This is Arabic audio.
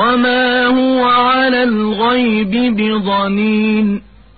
وما هو على الغيب بضنين